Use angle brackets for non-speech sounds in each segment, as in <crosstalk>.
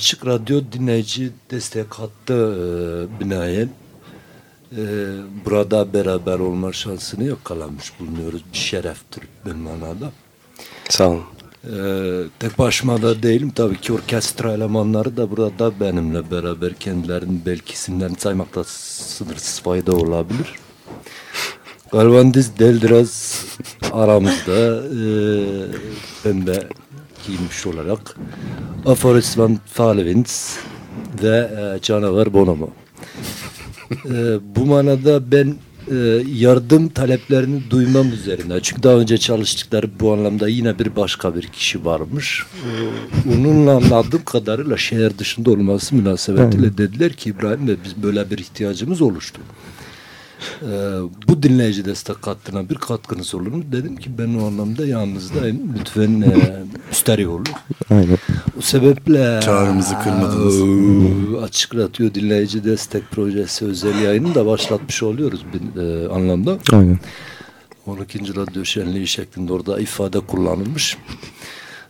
Açık Radyo dinleyici destek hattı e, binaen e, burada beraber olma şansını yakalamış bulunuyoruz. Bir şereftir ben manada. Sağ olun. E, tek başıma da değilim. Tabii ki orkestra elemanları da burada benimle beraber kendilerinin belki isimlerini saymakta sınırsız fayda olabilir. Galvandiz Deldiraz aramızda e, pembe giymiş olarak Aforisman Falevins ve e, Canavar Bonomo. e, bu manada ben e, yardım taleplerini duymam üzerine. Çünkü daha önce çalıştıkları bu anlamda yine bir başka bir kişi varmış. Onunla anladığım kadarıyla şehir dışında olması münasebetiyle dediler ki İbrahim Bey biz böyle bir ihtiyacımız oluştu. Ee, bu dinleyici destek hattına bir katkınız olur mu? Dedim ki ben o anlamda yalnızdayım. Lütfen e, <laughs> müsterih olun. Aynen. O sebeple Çağrımızı kırmadınız. e, Açık Radyo Dinleyici Destek Projesi özel yayını da başlatmış oluyoruz bir e, anlamda. Aynen. 12. Radyo Şenliği şeklinde orada ifade kullanılmış.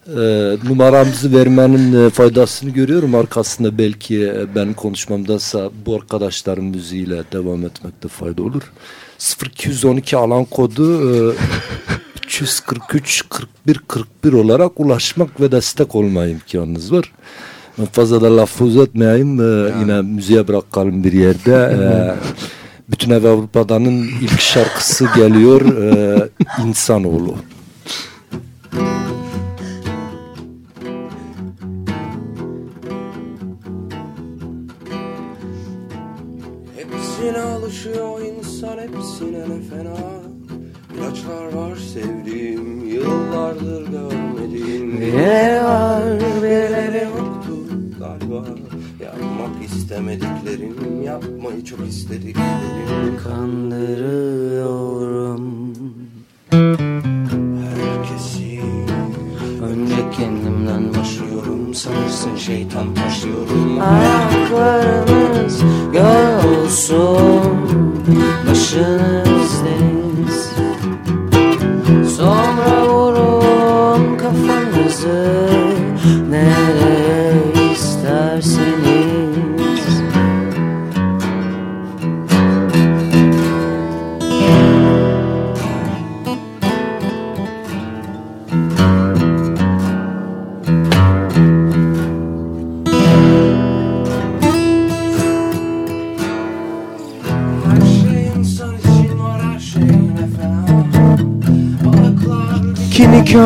E, numaramızı vermenin e, faydasını görüyorum. Arkasında belki e, ben konuşmamdansa bu arkadaşların müziğiyle devam etmekte fayda olur. 0212 alan kodu e, 343 41 41 olarak ulaşmak ve destek olma imkanınız var. Ben fazla da laf uzatmayayım. E, Yine müziğe bırakalım bir yerde. <laughs> E, bütün Avrupa'danın ilk şarkısı geliyor. E, İnsanoğlu. Fena İlaçlar var sevdiğim yıllardır görmediğim. Ne var birileri yoktu galiba Yapmak istemediklerim yapmayı çok istediklerim Kandırıyorum. Herkesi Önce kendimden başlıyorum Sanırsın şeytan taşıyorum Ayaklarınız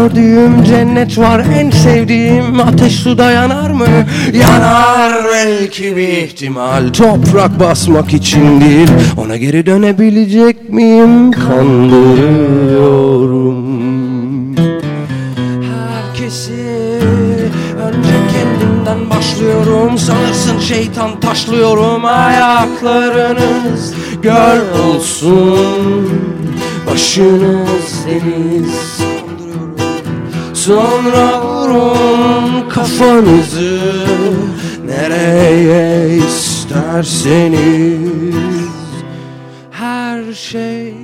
gördüğüm cennet var en sevdiğim Ateş suda yanar mı? Yanar belki bir ihtimal Toprak basmak için değil Ona geri dönebilecek miyim? Kandırıyorum Herkesi önce kendimden başlıyorum Sanırsın şeytan taşlıyorum Ayaklarınız göl olsun Başınız deniz Sonra vurun kafanızı. Nereye isterseniz. Her şey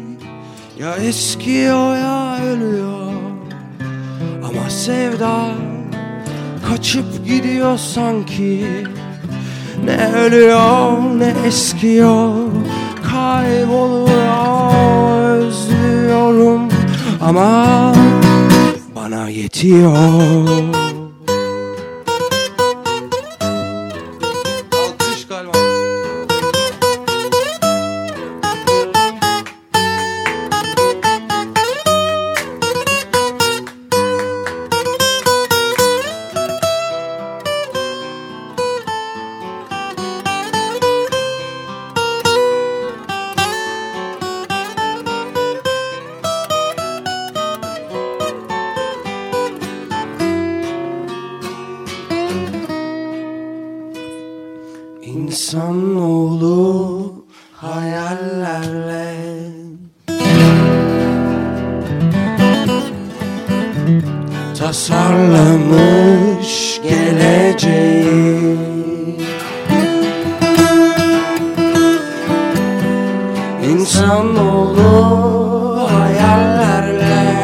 ya eskiyor ya ölüyor. Ama sevda kaçıp gidiyor sanki. Ne ölüyor ne eskiyor. Kayboluyor özlüyorum. Ama 那也就。Tasarlamış geleceği. İnsanoğlu hayallerle.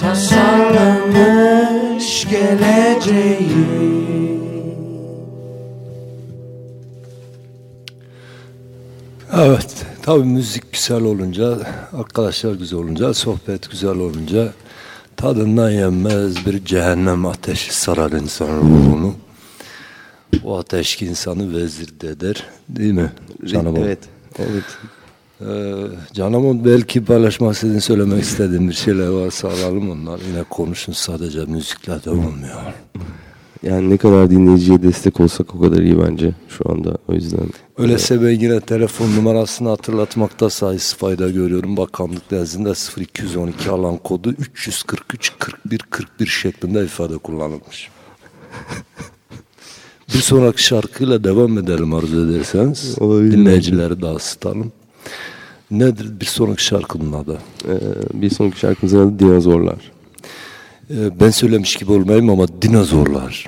Tasarlamış geleceği. Evet, tabii müzik güzel olunca, arkadaşlar güzel olunca, sohbet güzel olunca tadından yenmez bir cehennem ateşi sarar insanın ruhunu. O ateş ki insanı vezir eder, değil mi? Canım Evet, evet. Ee, canım belki paylaşmak istediğin, söylemek istediğin bir şeyler varsa alalım onlar. Yine konuşun sadece müzikle de olmuyor. Yani ne kadar dinleyiciye destek olsak o kadar iyi bence şu anda. O yüzden Öyleyse ben yine telefon numarasını hatırlatmakta sayısı fayda görüyorum. Bakanlık nezdinde 0212 alan kodu 343 41 41 şeklinde ifade kullanılmış. <laughs> bir sonraki şarkıyla devam edelim arzu ederseniz. Olabilir. Dinleyicileri daha ısıtalım. Nedir bir sonraki şarkının adı? Ee, bir sonraki şarkımızın adı Dinozorlar. Ee, ben söylemiş gibi olmayayım ama dinozorlar.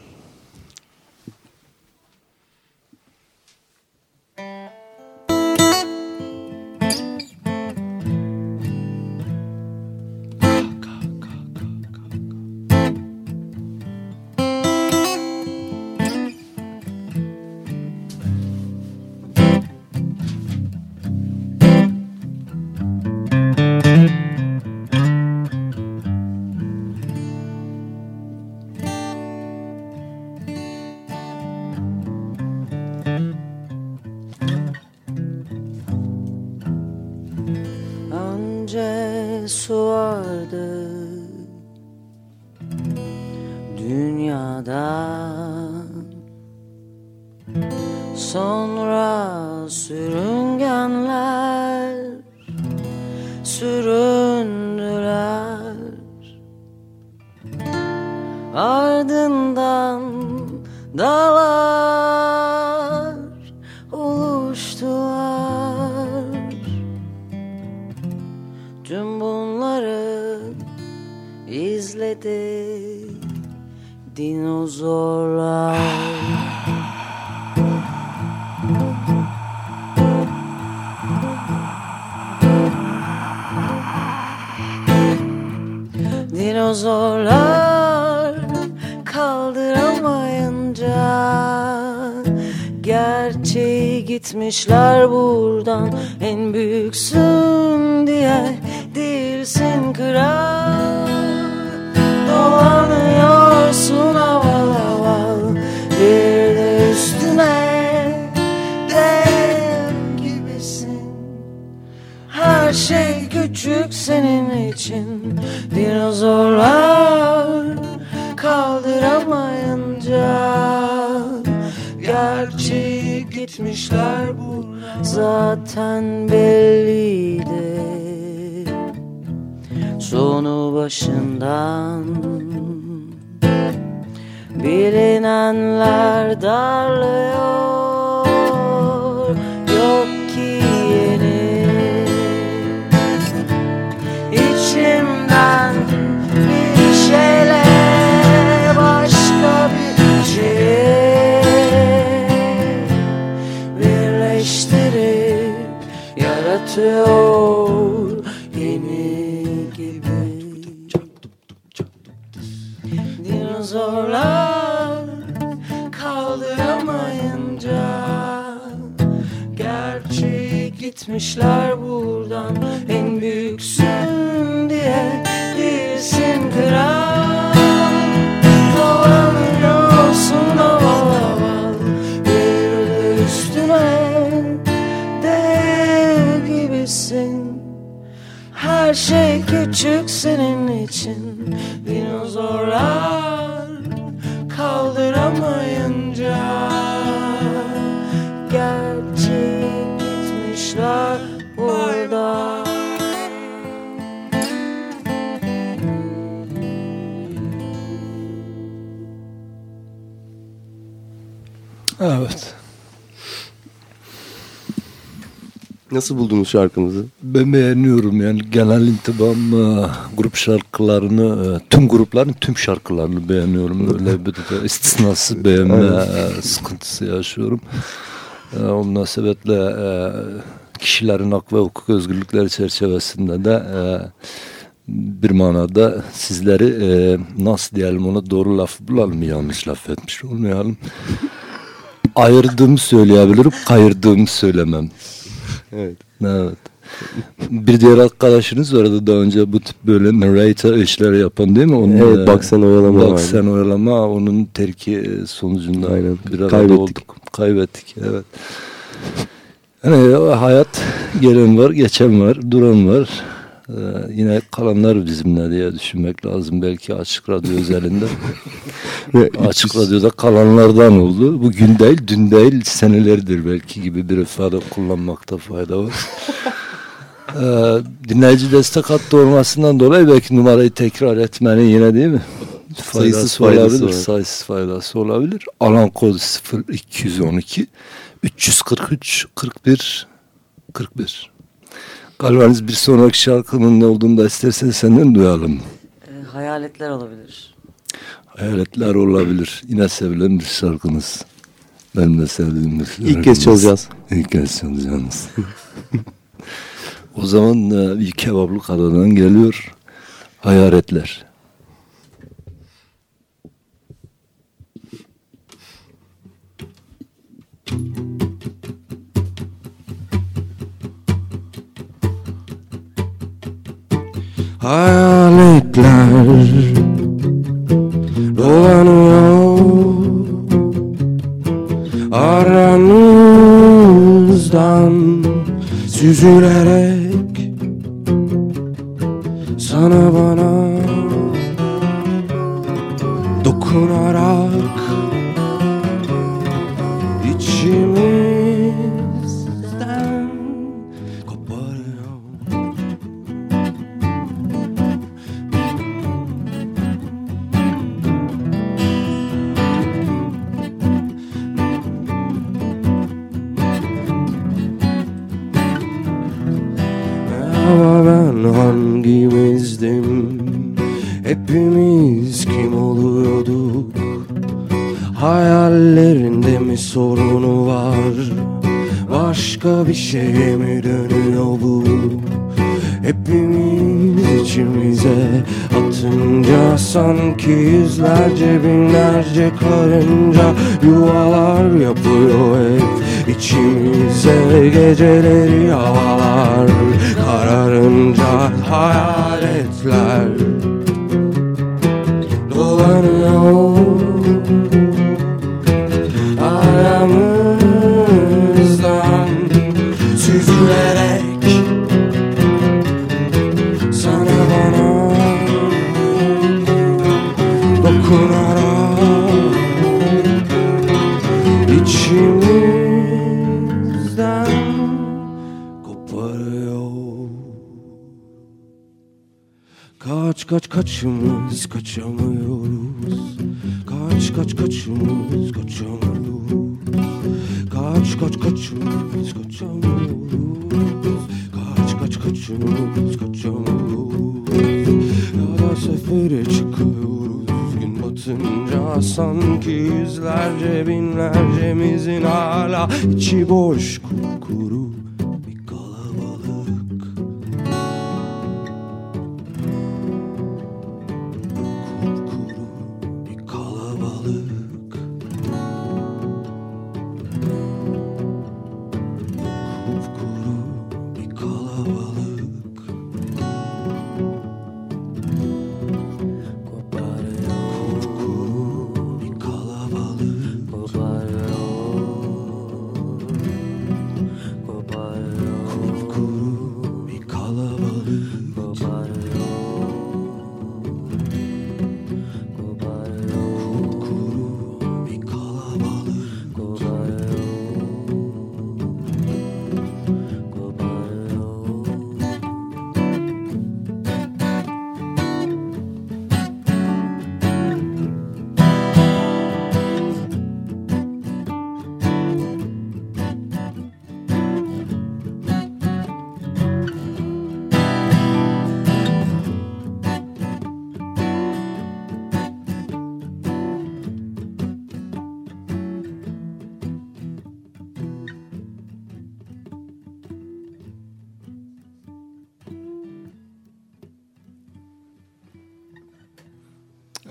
Tüm bunları izledi dinozorlar. Dinozorlar kaldıramayınca Gerçeği gitmişler buradan. En büyüksün diye değilsin kral Dolanıyorsun aval aval. Bir de üstüne dev gibisin. Her şey küçük senin için. Dinozorlar kaldıramayınca Gerçeği gitmişler bu zaten belliydi Sonu başından Bilinenler darlıyor gitmişler buradan Nasıl buldunuz şarkımızı? Ben beğeniyorum yani genel intibam grup şarkılarını e, tüm grupların tüm şarkılarını beğeniyorum. Öyle bir de istisnası beğenme sıkıntısı yaşıyorum. E, O münasebetle e, kişilerin hak ve hukuk özgürlükleri çerçevesinde de bir manada sizleri nasıl diyelim ona doğru laf bulalım yanlış laf etmiş olmayalım. Ayırdığımı söyleyebilirim, kayırdığımı söylemem. Evet. Evet. Bir diğer arkadaşınız vardı daha önce bu tip böyle narrator işleri yapan değil mi? Onun, Evet, Bak Sen Oyalama Bak vardı. Sen Oyalama onun terki e, sonucunda Aynen. bir arada Kaybettik. olduk. Kaybettik evet. Yani hayat gelen var, geçen var, duran var. Ee, yine kalanlar bizimle diye düşünmek lazım belki Açık Radyo özelinde. <laughs> Ve Açık Radyo'da kalanlardan oldu. Bugün değil, dün değil, senelerdir belki gibi bir ifade kullanmakta fayda var. <laughs> Ee, dinleyici destek hattı olmasından dolayı belki numarayı tekrar etmenin yine değil mi? Sayısız Faydası faydası olabilir, var. sayısız faydası olabilir. Alan kodu 0212 343 41 41. Galiba bir sonraki şarkının ne olduğunu da istersen senden duyalım. Ee, hayaletler olabilir. Hayaletler olabilir. Yine sevilen bir şarkınız. Benim de sevdiğim bir şarkınız. İlk kez çalacağız. İlk kez çalacağız. <laughs> o zaman e, bir kebaplık adadan geliyor. Hayaletler. Hayaletler dolanıyor. Aramızdan süzülerek sana sorunu var. Başka bir şeye mi dönüyor bu? Hepimiz içimize atınca Sanki yüzlerce binlerce karınca Yuvalar yapıyor hep. İçimize Geceleri havalar kararınca Hayaletler Kaç kaç kaçımız kaçamıyoruz. Kaç kaç kaçımız kaçamıyoruz. Kaç kaç kaçımız kaçamıyoruz. Kaç kaç kaçımız kaçamıyoruz. Ya da sefere çıkıyoruz. Gün batınca sanki yüzlerce binlercemizin hala içi boş kupkuru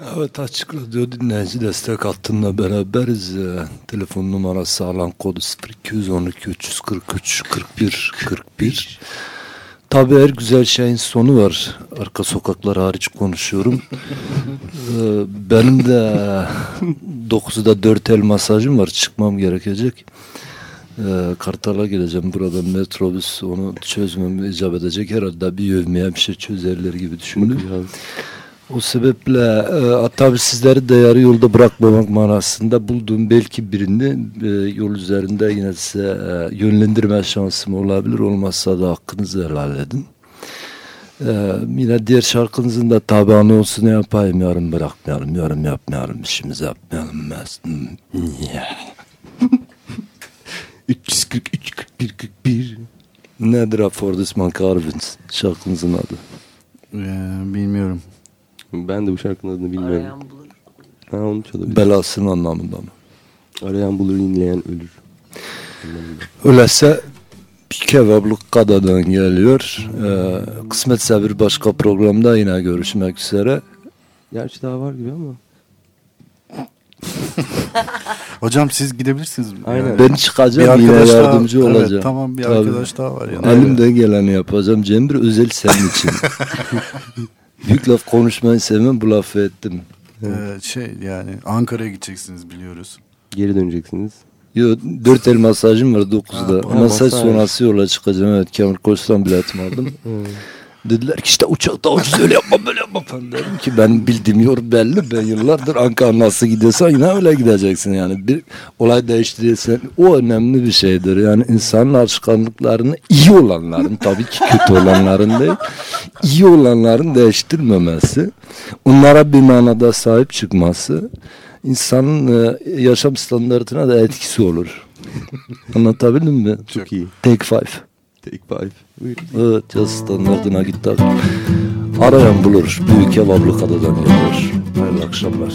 Evet Açık Radyo dinleyici destek hattında beraberiz. Ee, telefon numarası alan kodu 0212 343 41 41. Tabi her güzel şeyin sonu var. Arka sokaklar hariç konuşuyorum. ee, benim de 9'da 4 el masajım var. Çıkmam gerekecek. Ee, Kartal'a gideceğim. Burada metrobüs onu çözmem icap edecek. Herhalde bir yövmeye bir şey çözerler gibi düşündüm. O sebeple e, tabii sizleri de yarı yolda bırakmamak manasında bulduğum belki birini e, yol üzerinde yine size e, yönlendirme şansım olabilir. Olmazsa da hakkınızı helal edin. E, yine diğer şarkınızın da tabi anonsunu yapayım. Yarın bırakmayalım, yarın yapmayalım, işimizi yapmayalım. 343 41 41 Nedir Affordisman Carvins şarkınızın adı? Ee, bilmiyorum. Ben de bu şarkının adını bilmiyorum. Arayan bulur. Ha onu çalabilir. Belasının anlamında mı? Arayan bulur, inleyen ölür. Öyleyse bir kebaplık Kada'dan geliyor. Ee, kısmetse bir başka programda yine görüşmek üzere. Gerçi daha var gibi ama. <laughs> Hocam siz gidebilirsiniz. Aynen. Yani. Ben Bir çıkacağım yine arkadaş daha- yardımcı evet, olacağım. tamam bir Tabii. arkadaş daha var yanında. Elimden geleni yapacağım. Cemil özel senin için. <laughs> Büyük laf konuşmayı sevmem bu lafı ettim. Ee, şey yani Ankara'ya gideceksiniz biliyoruz. Geri döneceksiniz. Yo, dört el masajım var dokuzda. Ha, Masaj masaj. sonrası yola çıkacağım. Evet Kemal Koç'tan biletimi aldım. <laughs> Dediler ki işte uçakta ucuz öyle yapma böyle yapma. Ben dedim ki ben bildiğim yol belli. Ben yıllardır Ankara nasıl gidiyorsan yine öyle gideceksin yani. Bir olay değiştirirsen o önemli bir şeydir. Yani insanın alışkanlıklarını iyi olanların tabii ki kötü olanların değil. iyi olanların değiştirmemesi. Onlara bir manada sahip çıkması insanın e, yaşam standartına da etkisi olur. <laughs> Anlatabildim mi? Çok iyi. Take five. Take five. Buyurun. Evet yaz standartına gitti. Arayan bulur. Büyük kebaplı adadan geliyor. Hayırlı akşamlar.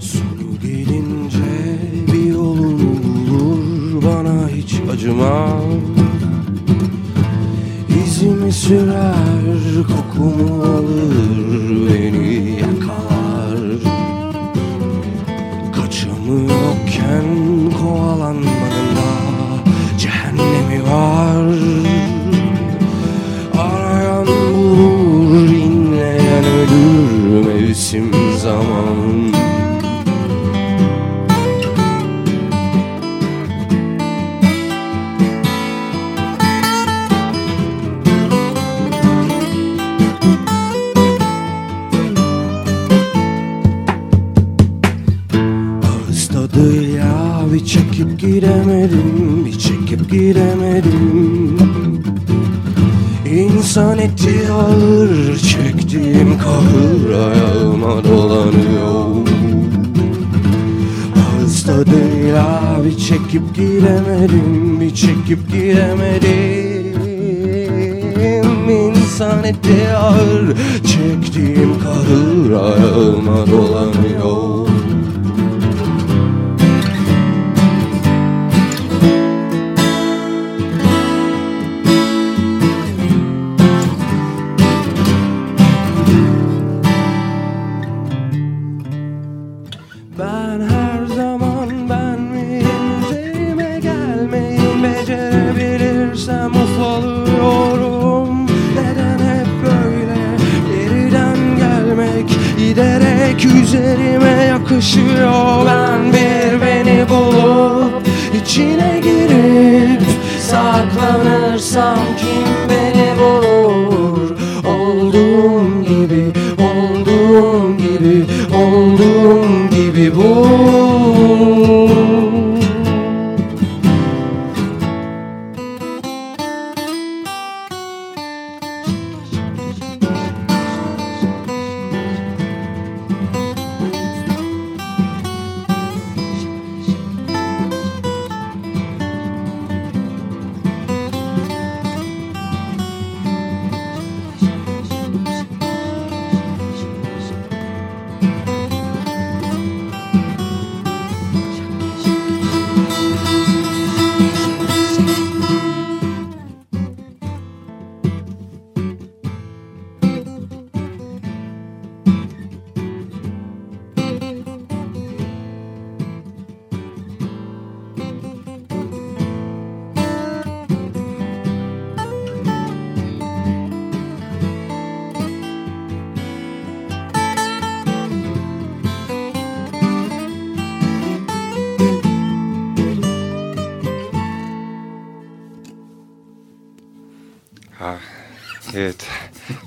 Sonu gelince bir yolunu bulur Bana hiç acımam İzimi sürer Kokumu alır Beni yakalar. Kaçımı yokken Kovalanmanın Cehennemi var çekip gidemedim Bir çekip gidemedim İnsan eti ağır çektiğim kahır ayağıma dolanıyor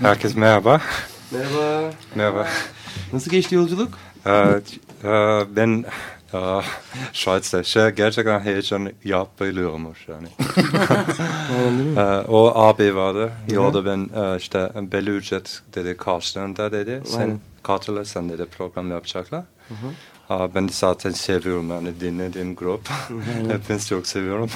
Herkes merhaba. Merhaba. Merhaba. Nasıl geçti yolculuk? Ee, e, ben e, Schweiz'te şey gerçekten heyecan yapabiliyormuş yani. <laughs> Ee, o abi vardı. Yolda ben e, işte belli ücret dedi karşılığında dedi. Sen katılırsan dedi program yapacaklar. Aa, ben de zaten seviyorum yani dinlediğim grup. <laughs> Hepiniz çok seviyorum.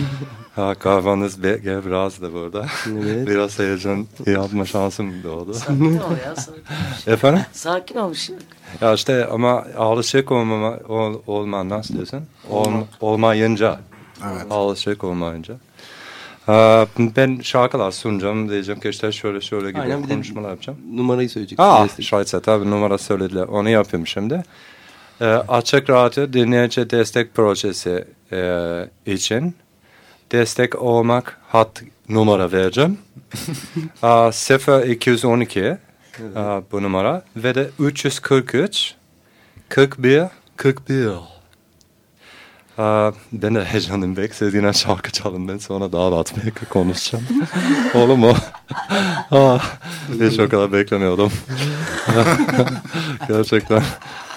<laughs> ha, kahvanız be- gel biraz da burada. Evet. <laughs> Biraz heyecan yapma şansım doğdu. Sakin ol ya sakin. Efendim? Sakin ol şimdi. Ya işte ama alışık olmama, ol, olma nasıl diyorsun? Olma, olmayınca. Evet. Alışık olmayınca. Aa, ben şarkılar sunacağım diyeceğim ki işte şöyle şöyle gibi Aynen, konuşmalar yapacağım. Numarayı söyleyeceksin. Aa, destek. Şahitse tabii numara söylediler. Onu yapayım şimdi. Ee, Açık Radyo Dinleyici Destek Projesi e, için destek olmak hat numara vereceğim. <laughs> Aa, 0212 aa, bu numara ve de 343 41 41. Aa, ben de heyecanlıyım. Belki sevdiğine şarkı çalın. Ben sonra daha rahat belki konuşacağım. <laughs> Olur mu? <laughs> Aa, hiç o kadar beklemiyordum. Gerçekten.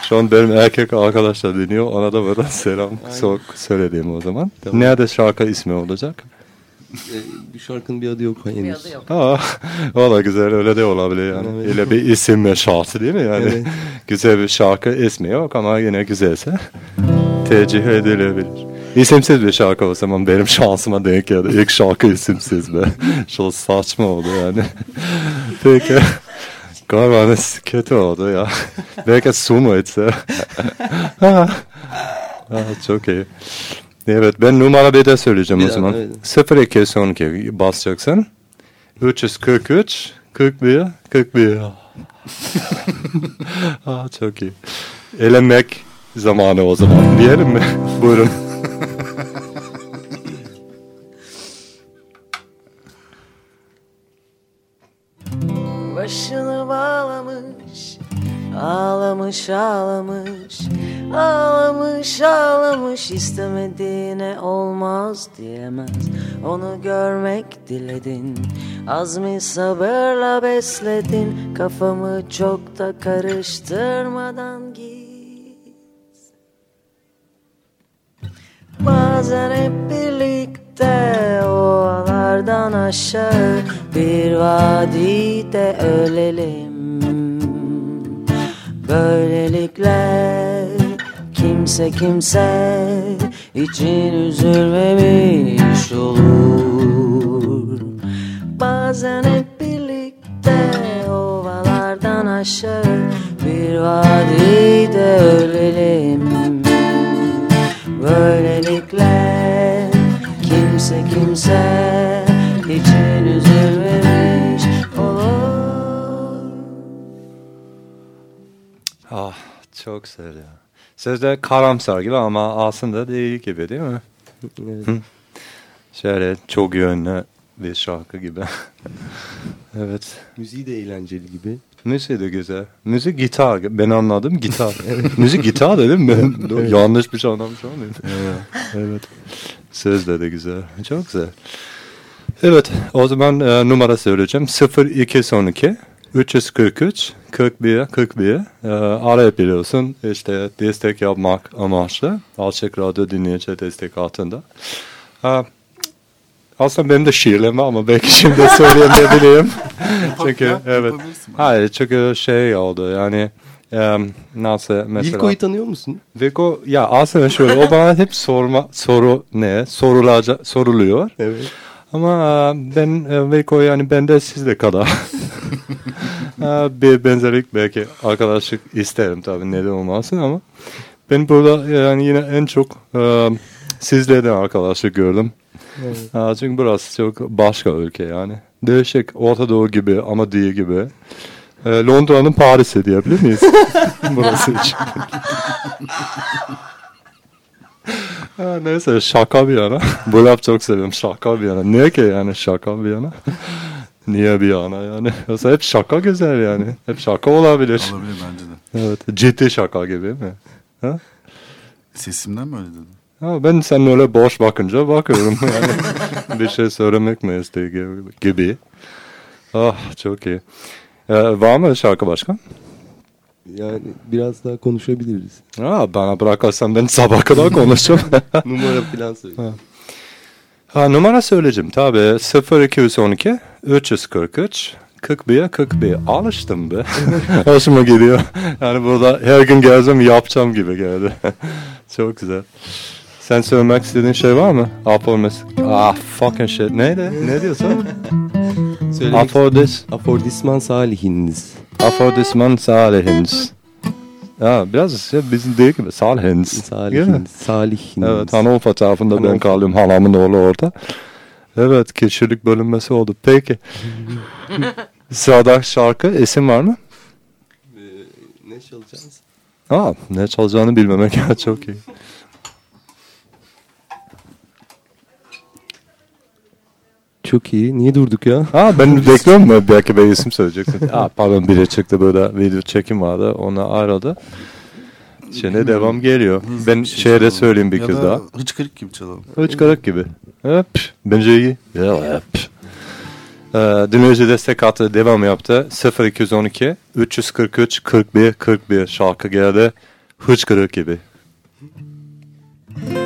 Şu an benim erkek arkadaşlar dinliyor. Ona da burada selam so söylediğim o zaman. Nerede şarkı ismi olacak? Ee, bu şarkının bir adı yok henüz. Bir adı yok. Aa, da güzel öyle de olabilir yani. Evet. Öyle bir isim ve şartı değil mi yani? Evet. güzel bir şarkı ismi yok ama yine güzelse tercih edilebilir. İsimsiz bir şarkı o zaman benim şansıma denk geldi. İlk şarkı isimsiz be. Çok saçma oldu yani. <laughs> Peki. Galiba kötü oldu ya. <laughs> Belki su mu içse? Ha. Ha, çok iyi. Evet ben numara bir de söyleyeceğim Bir o zaman. evet. 0212 basacaksın. 343 41 41. ah, çok iyi. Elenmek zamanı o zaman diyelim mi? Buyurun. Ağlamış ağlamış Ağlamış ağlamış. İstemediğine olmaz diyemez. Onu görmek diledin Azmi sabırla besledin. Kafamı çok da karıştırmadan git. Bazen hep birlikte ovalardan aşağı. Bir vadide ölelim Böylelikle kimse kimse için üzülmemiş olur. Bazen hep birlikte ovalardan aşağı bir vadide ölelim. Böylelikle kimse kimse için çok ya. Sözde karamsar gibi ama aslında değil gibi değil mi? Evet. Şöyle çok yönlü bir şarkı gibi. <laughs> evet. Müziği de eğlenceli gibi. Müzik de güzel. Müzik gitar. Ben anladım gitar. <laughs> Müzik gitar dedim mi? <laughs> Yanlış bir şey anlamış olmayayım. evet. Sözler de güzel. Çok güzel. Evet. O zaman e, numara söyleyeceğim. 0212 343 41 41 e, arayabiliyorsun. İşte destek yapmak amaçlı. Alçak Radyo dinleyici destek altında. E, aslında benim de şiirlerim ama belki şimdi söyleyemeyebilirim. <laughs> çünkü ya, evet. Hayır çünkü şey oldu yani em, nasıl mesela. Vilko'yu tanıyor musun? Viko ya aslında şöyle o bana hep sorma soru ne sorulaca soruluyor. Evet. Ama e, ben e, Viko yani ben de sizle kadar <laughs> Bir benzerlik belki arkadaşlık isterim tabii neden olmasın ama ben burada yani yine en çok e, sizlerden arkadaşlık gördüm. E, çünkü burası çok başka ülke yani. Değişik Orta Doğu gibi ama değil gibi. E, Londra'nın Paris'i diyebilir miyiz? <laughs> burası için. Ha, neyse şaka bir yana. Bu laf çok seviyorum. Şaka bir yana. Niye ki yani şaka bir yana? Niye bir yana yani? <laughs> Yoksa hep şaka güzel yani. Hep şaka olabilir. Olabilir bence de. Evet. Ciddi şaka gibi mi? Ha? Sesimden mi öyle dedin? Ha, ben sen öyle boş bakınca bakıyorum <laughs> yani. bir şey söylemek mi istediği gibi. Ah çok iyi. Ee, var mı şarkı başka? Yani biraz daha konuşabiliriz. Aa, bana bırakırsan ben sabah kadar konuşacağım. <laughs> Numara falan söyle. ha, numara söyleyeceğim tabii. 0212 343 41 41. Alıştım be. <laughs> Hoşuma gidiyor. Yani burada her gün gelsem yapacağım gibi geldi. <laughs> Çok güzel. Sen söylemek istediğin şey var mı? Aforis. Ah fucking shit. Neydi? Ne diyorsun? <laughs> Afordis. Afordisman salihiniz. Afordisman salihins. Ya biraz şey bizim değil gibi. Mi? Salihiniz. Salihiniz. Evet Hanım fotoğrafında ben kalıyorum halamın oğlu orada. Evet kişilik bölünmesi oldu. Peki. <laughs> Sırada şarkı isim var mı? Ne çalacağız? Aa, ne çalacağını bilmemek çok iyi. Çok iyi. Niye durduk ya? Aa, ben <laughs> bekliyorum mu? Belki bir isim söyleyeceksin. Aa, pardon biri çıktı böyle video çekim vardı. Ona ayrıldı. Şimdi devam geliyor. Ben Bir şey şeye de çalalım. söyleyeyim bir ya kez da daha. Hıçkırık gibi çalalım. Hıçkırık gibi. Hep. Bence iyi. Hep. Ee, dinleyici destek hattı devam yaptı. 0212 343 41 41 şarkı geldi. Hıçkırık gibi. Tam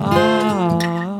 ah.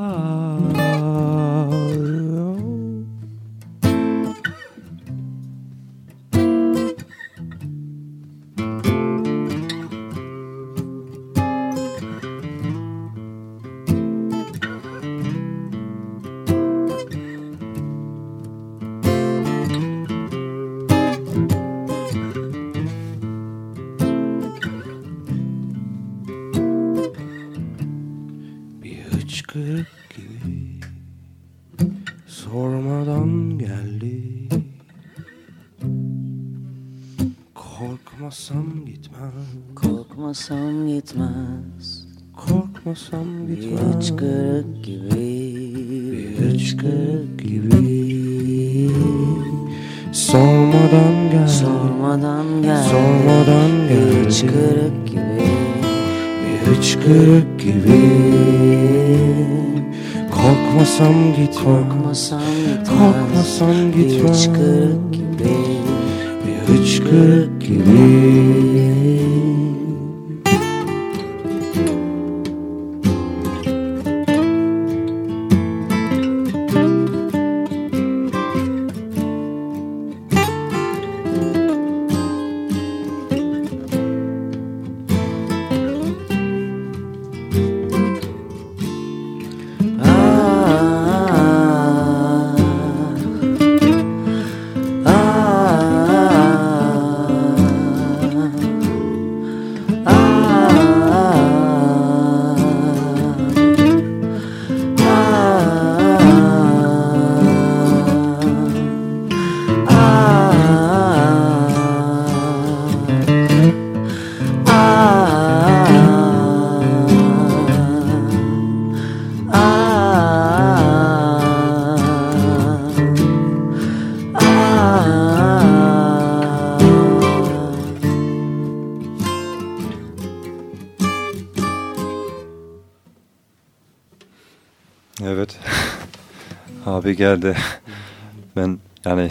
Abi geldi. <laughs> Ben yani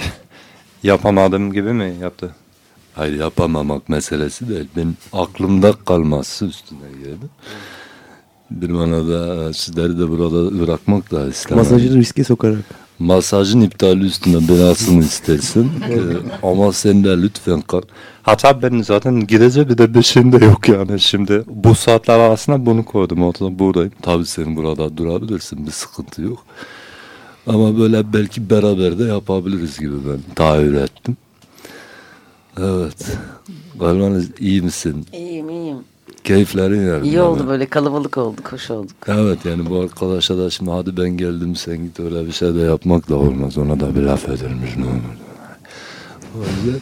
yapamadım gibi mi yaptı? Hayır yapamamak meselesi değil. Ben aklımda kalması üstüne geldi. bir manada sizleri de burada bırakmak da istemem. Masajı riske sokarak. Masajın iptali üstüne belasını istersin. <laughs> Ee, ama sen de lütfen kal. Hatta ben zaten gidecek bir de beşinde yok yani şimdi. Bu saatler arasında bunu koydum ortada buradayım. Tabii sen burada durabilirsin bir sıkıntı yok. Ama böyle belki beraber de yapabiliriz gibi ben tahayyül ettim. Evet. Galiba iyi misin? İyiyim iyiyim. Keyiflerin yerinde. İyi oldu böyle kalabalık olduk, hoş olduk. Evet yani bu arkadaşa da şimdi hadi ben geldim sen git öyle bir şey de yapmak da olmaz. Ona da bir laf edilmiş ne olur. O yüzden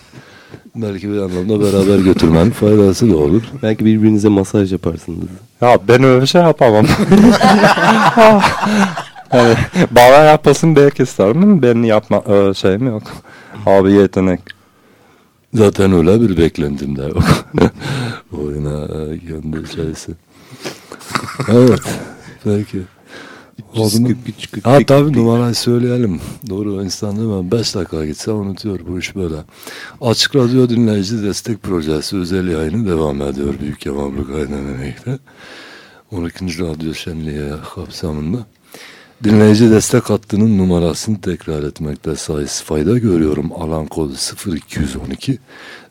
belki bir anlamda beraber götürmenin faydası da olur. Belki birbirinize masaj yaparsınız. Ya ben öyle bir şey yapamam. <laughs> <laughs> yani <laughs> bana yapasın belki isterim ama ben yapma öyle şeyim yok. Abi yetenek. Zaten öyle bir beklentim de yok. <laughs> Oyuna e, kendi şeysi. Evet. Peki. Oldu mu? Ha tabii numarayı söyleyelim. Doğru insan değil mi? 5 dakika gitse unutuyor bu iş böyle. Açık Radyo Dinleyici Destek Projesi özel yayını devam ediyor Büyük Yaman Bukay'la birlikte. 12. Radyo Şenliği kapsamında. Dinleyici destek hattının numarasını tekrar etmekte sayısı fayda görüyorum. Alan kodu 0212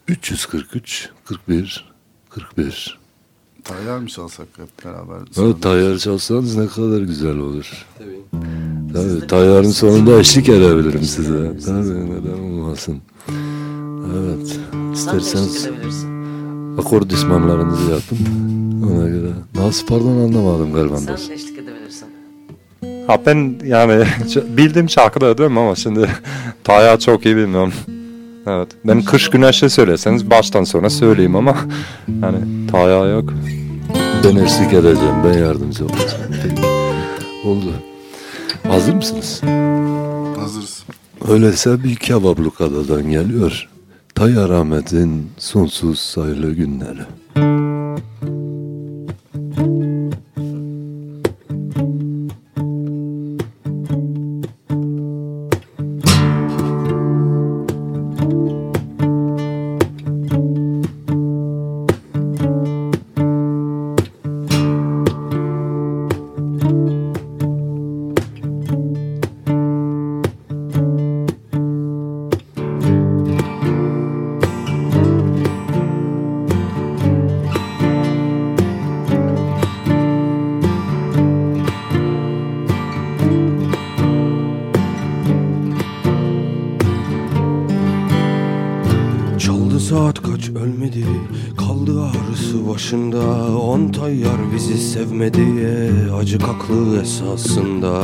343 41 41. Tayyar mı çalsak hep beraber? Evet, tayyar çalsanız ne kadar güzel olur. Tabii. Tabii, tayyarın sonunda eşlik edebilirim size. Tabii, neden olmasın. Evet. İsterseniz eşlik edebilirsin. akordismanlarınızı yapın. Ona göre. Nasıl pardon anlamadım galiba. Sen eşlik edebilirsin. Ha ben yani <laughs> bildiğim şarkıları diyorum ama şimdi <laughs> Taya çok iyi bilmiyorum. Evet. Ben kış güneşi söyleseniz baştan sona söyleyeyim ama <laughs> hani Taya yok. Ben eşlik edeceğim. Ben yardımcı olacağım. Peki. Oldu. Hazır mısınız? Hazırız. Öyleyse bir kebaplık adadan geliyor. Tayyar Ahmet'in sonsuz sayılı günleri. Başında On tayyar bizi sevmedi Acı kaklı esasında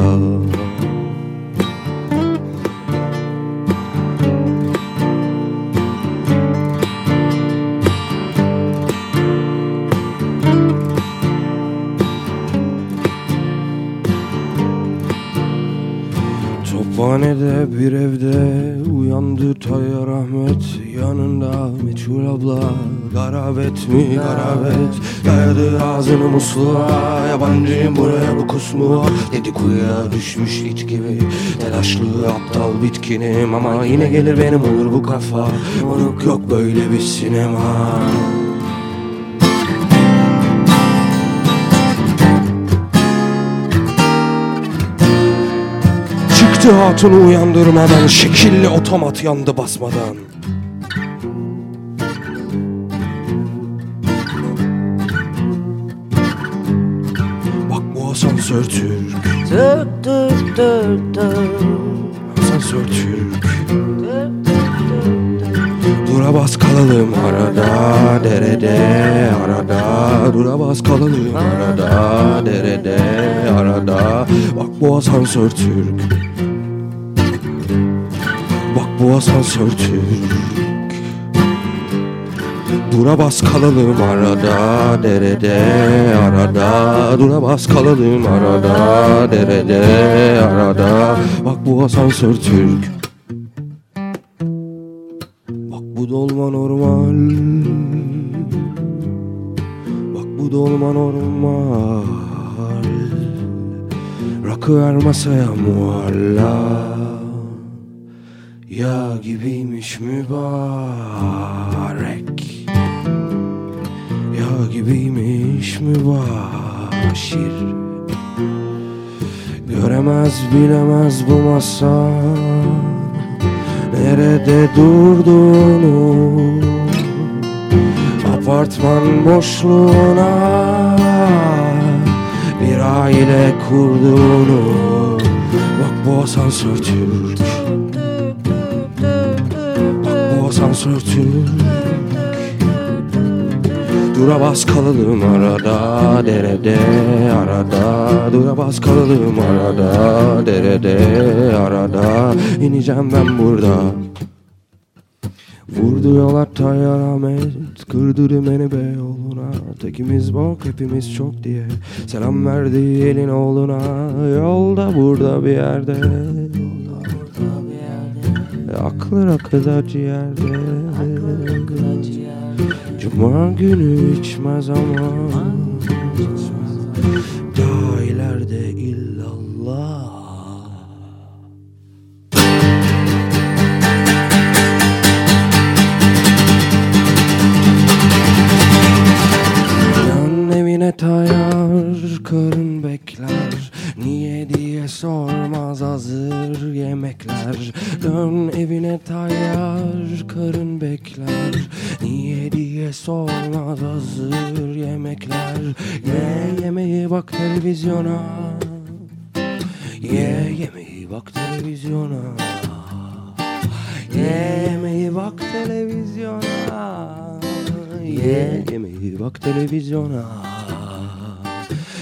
mi garabet Dayadı ağzını musluğa. Yabancıyım buraya bu kusmu Dedi kuyuya düşmüş it gibi. Telaşlı aptal bitkinim Ama yine gelir benim olur bu kafa. Unuk yok böyle bir sinema. Çıktı hatunu uyandırmadan Şekilli otomat yandı basmadan asansör Türk Tır tır tır tır. Asansör Türk. Dura bas kalalım arada derede arada Dura bas kalalım arada derede arada Bak bu asansör Türk Bak bu asansör Türk Dura bas kalalım arada derede arada. Dura bas kalalım arada derede arada. Bak bu asansör Türk. Bak bu dolma normal. Bak bu dolma normal. Rakı ver masaya mualla Ya gibiymiş mübarek gibiymiş mübarek şaşır Göremez bilemez bu masa Nerede durduğunu. Apartman boşluğuna Bir aile kurduğunu. Bak bu asansör Türk. Bak bu asansör Türk Dura bas kalalım arada derede arada. Dura bas kalalım arada derede arada. İneceğim ben burada Vurdu yola tayyar Ahmet Kırdı dümeni Beyoğlu'na. Tekimiz bok hepimiz çok diye Selam verdi elin oğluna. Yolda burada bir yerde. Aklı rakıda ciğerde Cuma günü içmez ama bak televizyona. Ye yemeği bak televizyona. Ye yemeği bak televizyona. Ye yemeği bak televizyona.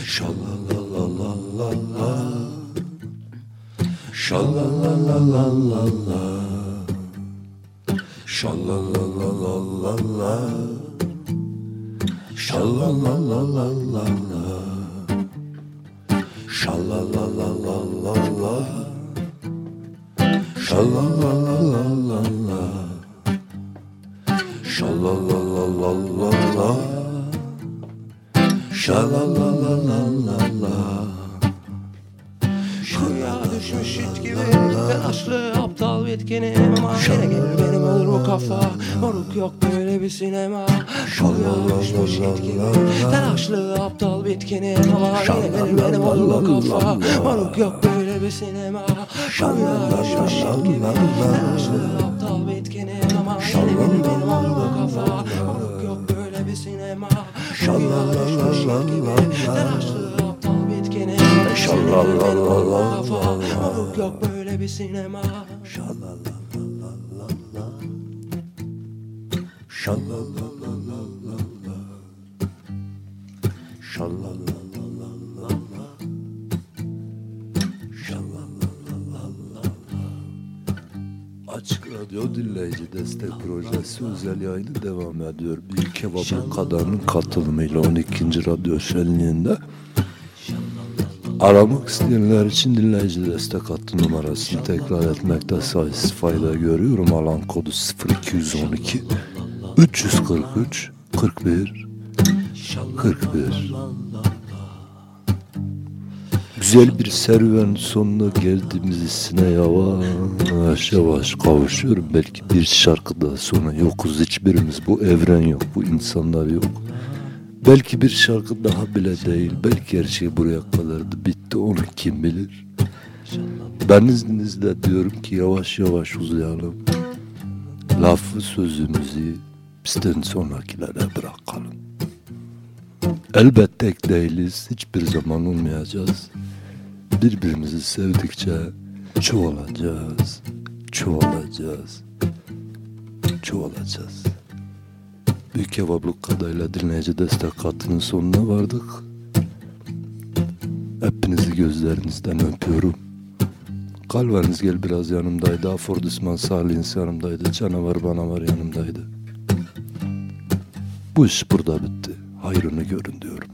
Şalalalalala Şalalalalala Şalalalalala Şalalalalala Şalalalalalala Şalalalalalala Şalalalalalala Şalalalalalala Şuraya düşmüş Telaşlı aptal bitkinim ama Yine gelir benim olur bu kafa. Moruk yok böyle bir sinema. Şuraya düşmüş gibi. Telaşlı aptal bitkinim ama Yine gelir benim olur bu kafa. Moruk yok böyle bir sinema. Şuraya düşmüş gibi. Telaşlı aptal bitkinim ama Yine gelir benim olur bu kafa. Moruk yok böyle bir sinema. Şuraya düşmüş gibi. Telaşlı Şalalalala Moruk yok böyle bir sinema Açık Radyo Dinleyici Destek Projesi özel yayını devam ediyor. Bir kebaplı kadının katılımıyla 12. radyo şenliğinde aramak isteyenler için dinleyici destek hattı numarasını tekrar etmekte sayısı fayda görüyorum. Alan kodu 0212 343 41 41 Güzel bir serüven sonuna geldiğimiz hissine yavaş yavaş kavuşuyorum. Belki bir şarkı daha sonra yokuz hiçbirimiz. Bu evren yok, bu insanlar yok. Belki bir şarkı daha bile değil. Belki her şey buraya kadardı, bitti onu kim bilir. Ben izninizle diyorum ki yavaş yavaş uzayalım. Lafı sözümüzü bizden sonrakilere bırakalım. Elbette ek değiliz, hiçbir zaman olmayacağız. Birbirimizi sevdikçe çoğalacağız, çoğalacağız, çoğalacağız. Büyük Kebaplık kadayla dinleyici destek hattının sonuna vardık. Hepinizi gözlerinizden öpüyorum. Kalveriniz gel biraz yanımdaydı. Afordisman Salih'in yanımdaydı. Canavar bana var yanımdaydı. Bu iş burada bitti. Hayrını görün diyorum.